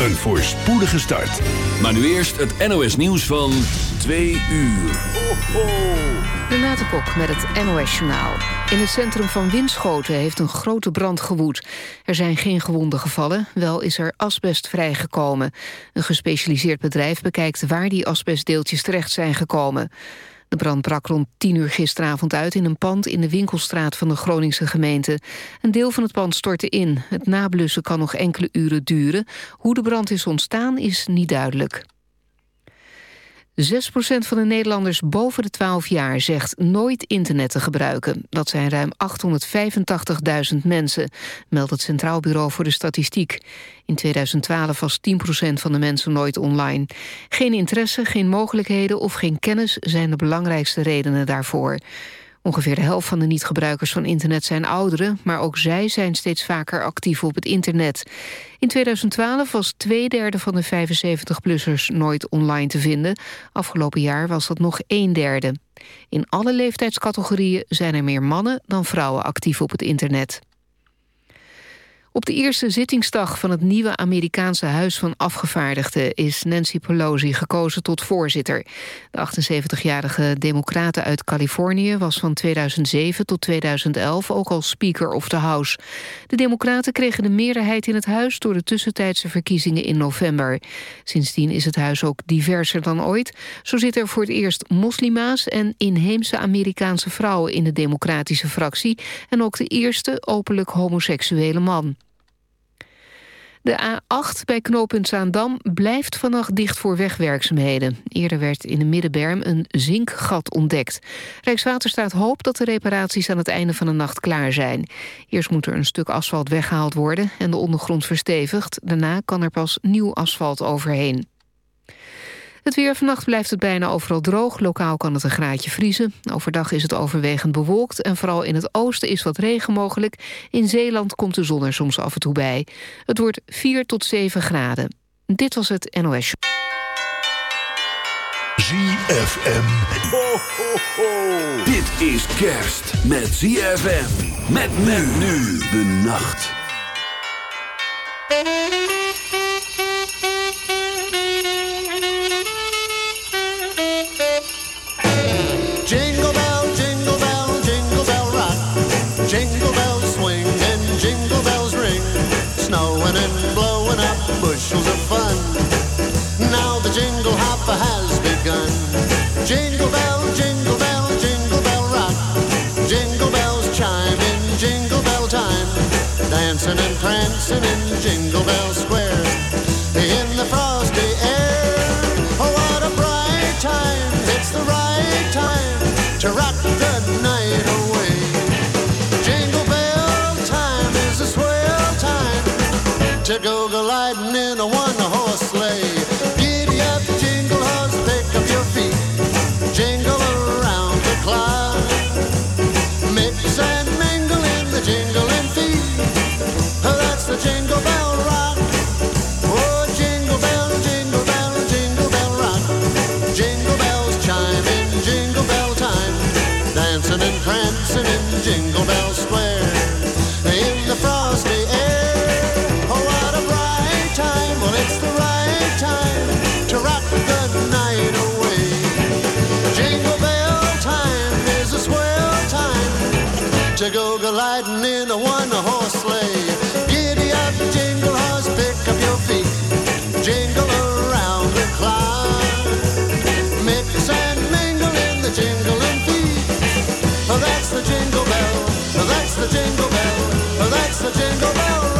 Een voorspoedige start. Maar nu eerst het NOS nieuws van 2 uur. Ho, ho. Renate Kok met het NOS Journaal. In het centrum van Winschoten heeft een grote brand gewoed. Er zijn geen gewonden gevallen, wel is er asbest vrijgekomen. Een gespecialiseerd bedrijf bekijkt waar die asbestdeeltjes terecht zijn gekomen. De brand brak rond 10 uur gisteravond uit in een pand in de winkelstraat van de Groningse gemeente. Een deel van het pand stortte in. Het nablussen kan nog enkele uren duren. Hoe de brand is ontstaan is niet duidelijk. 6% van de Nederlanders boven de 12 jaar zegt nooit internet te gebruiken. Dat zijn ruim 885.000 mensen, meldt het Centraal Bureau voor de Statistiek. In 2012 was 10% van de mensen nooit online. Geen interesse, geen mogelijkheden of geen kennis zijn de belangrijkste redenen daarvoor. Ongeveer de helft van de niet-gebruikers van internet zijn ouderen... maar ook zij zijn steeds vaker actief op het internet. In 2012 was twee derde van de 75-plussers nooit online te vinden. Afgelopen jaar was dat nog een derde. In alle leeftijdscategorieën zijn er meer mannen dan vrouwen actief op het internet. Op de eerste zittingsdag van het nieuwe Amerikaanse Huis van Afgevaardigden is Nancy Pelosi gekozen tot voorzitter. De 78-jarige democrate uit Californië was van 2007 tot 2011 ook al Speaker of the House. De democraten kregen de meerderheid in het huis door de tussentijdse verkiezingen in november. Sindsdien is het huis ook diverser dan ooit. Zo zitten er voor het eerst moslima's en inheemse Amerikaanse vrouwen in de democratische fractie en ook de eerste openlijk homoseksuele man. De A8 bij knooppunt Zaandam blijft vannacht dicht voor wegwerkzaamheden. Eerder werd in de Middenberm een zinkgat ontdekt. Rijkswaterstaat hoopt dat de reparaties aan het einde van de nacht klaar zijn. Eerst moet er een stuk asfalt weggehaald worden en de ondergrond verstevigd. Daarna kan er pas nieuw asfalt overheen. Het weer vannacht blijft het bijna overal droog. Lokaal kan het een graadje vriezen. Overdag is het overwegend bewolkt en vooral in het oosten is wat regen mogelijk. In Zeeland komt de zon er soms af en toe bij. Het wordt 4 tot 7 graden. Dit was het NOS. ZFM. Ho, ho, ho. Dit is kerst met ZFM. Met men nu de nacht. Bushels of fun. Now the jingle hopper has begun. Jingle bell, jingle bell, jingle bell rock. Jingle bells chime in jingle bell time. Dancing and prancing in Jingle Bell Square. In the frosty air. Oh, what a bright time. It's the right time to rock The jingle bell rock. Oh, jingle bell, jingle bell, jingle bell rock. Jingle bells chime in jingle bell time. Dancing and prancing in Jingle Bell Square. In the frosty air. Oh, what a bright time. Well, it's the right time to rock the night away. Jingle bell time is a swell time to go gliding in a one-horse sleigh. Jingle bell. That's the jingle bell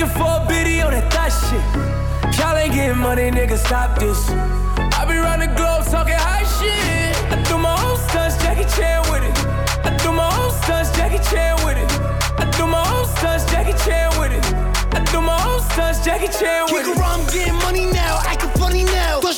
Looking for a biddy on that thot shit. Y'all ain't getting money, nigga, stop this. I be round the globe talking high shit. I do my own stunts, Jackie Chan with it. I do my own stunts, Jackie Chan with it. I do my own stunts, Jackie Chan with it. I do my own stunts, Jackie Chan with it. Kick around, getting money now. Thought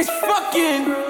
It's fucking.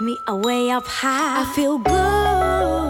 me away up high. I feel good.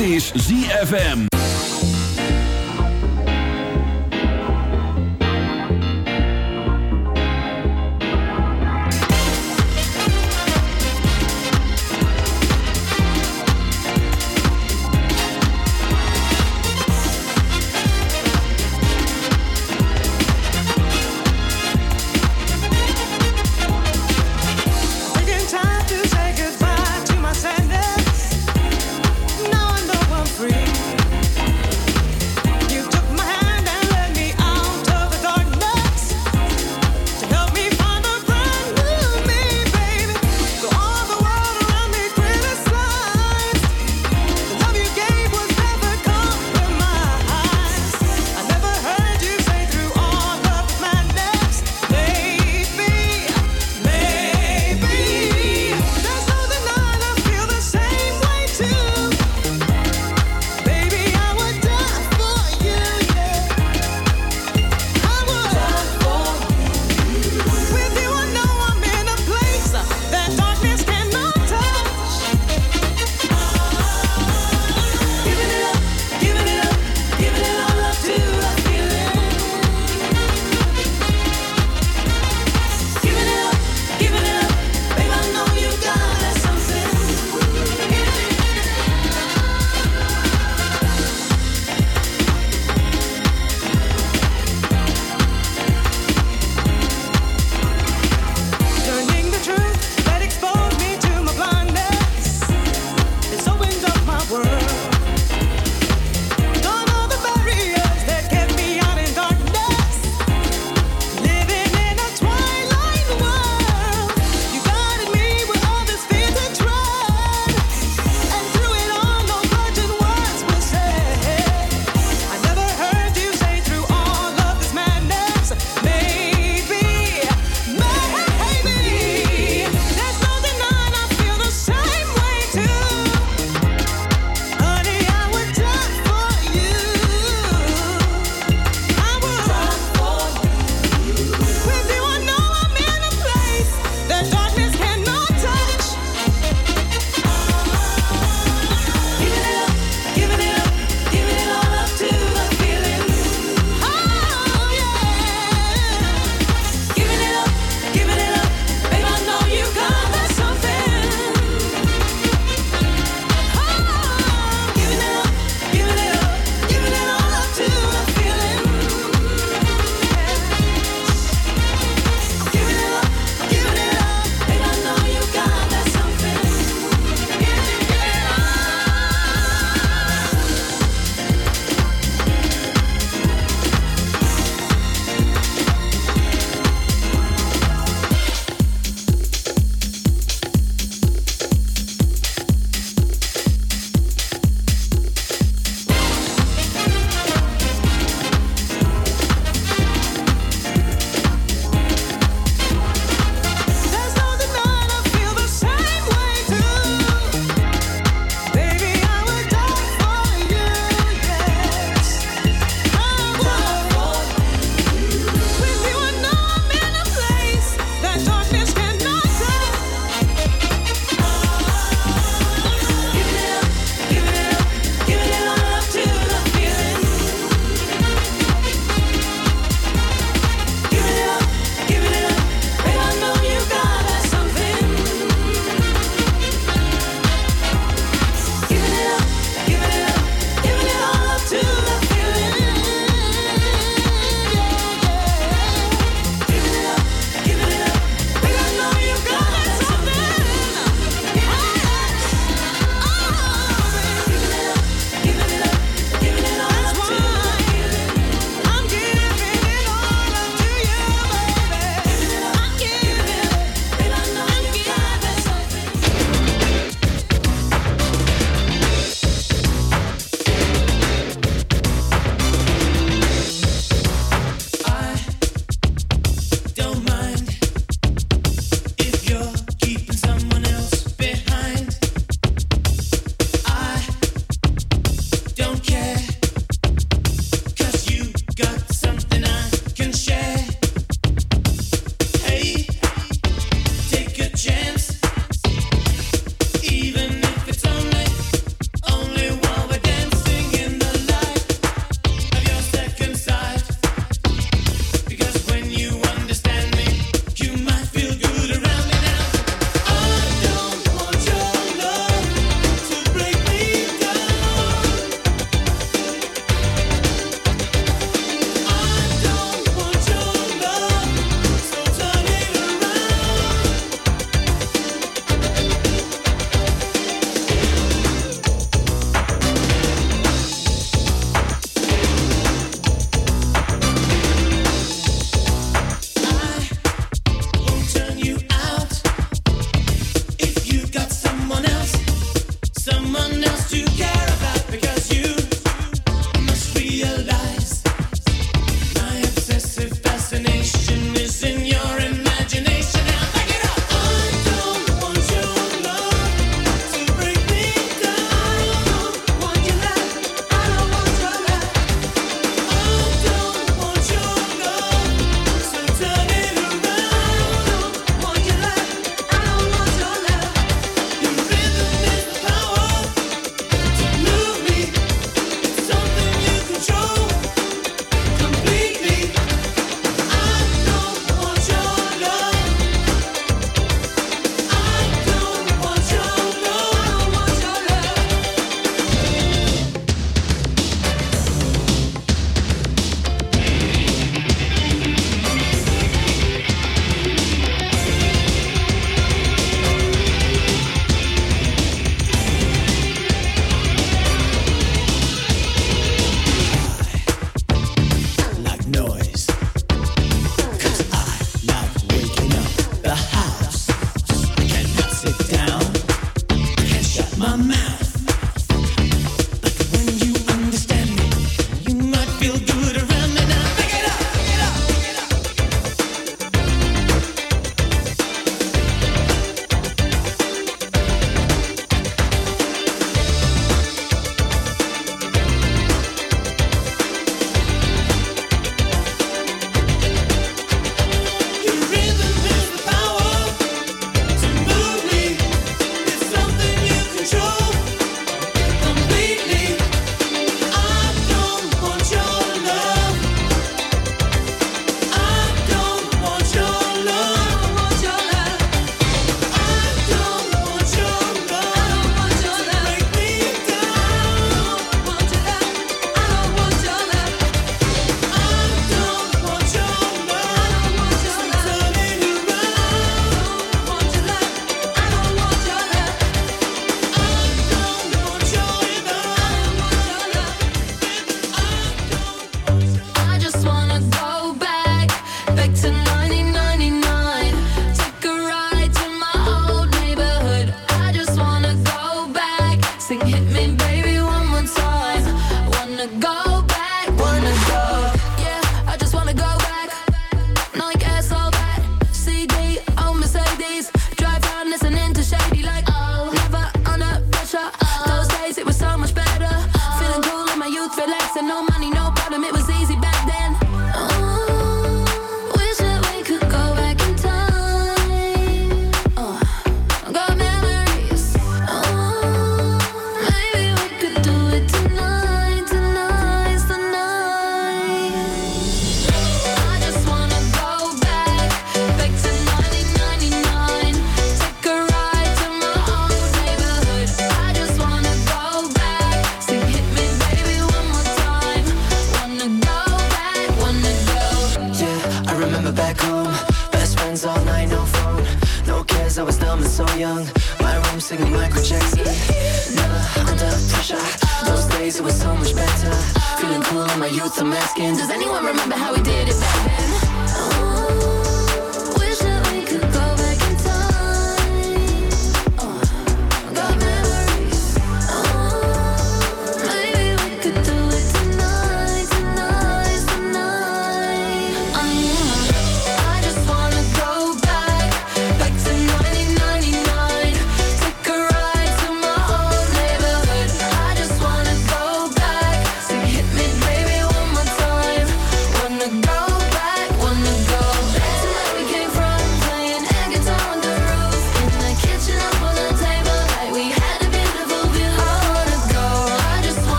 Dit is ZFM.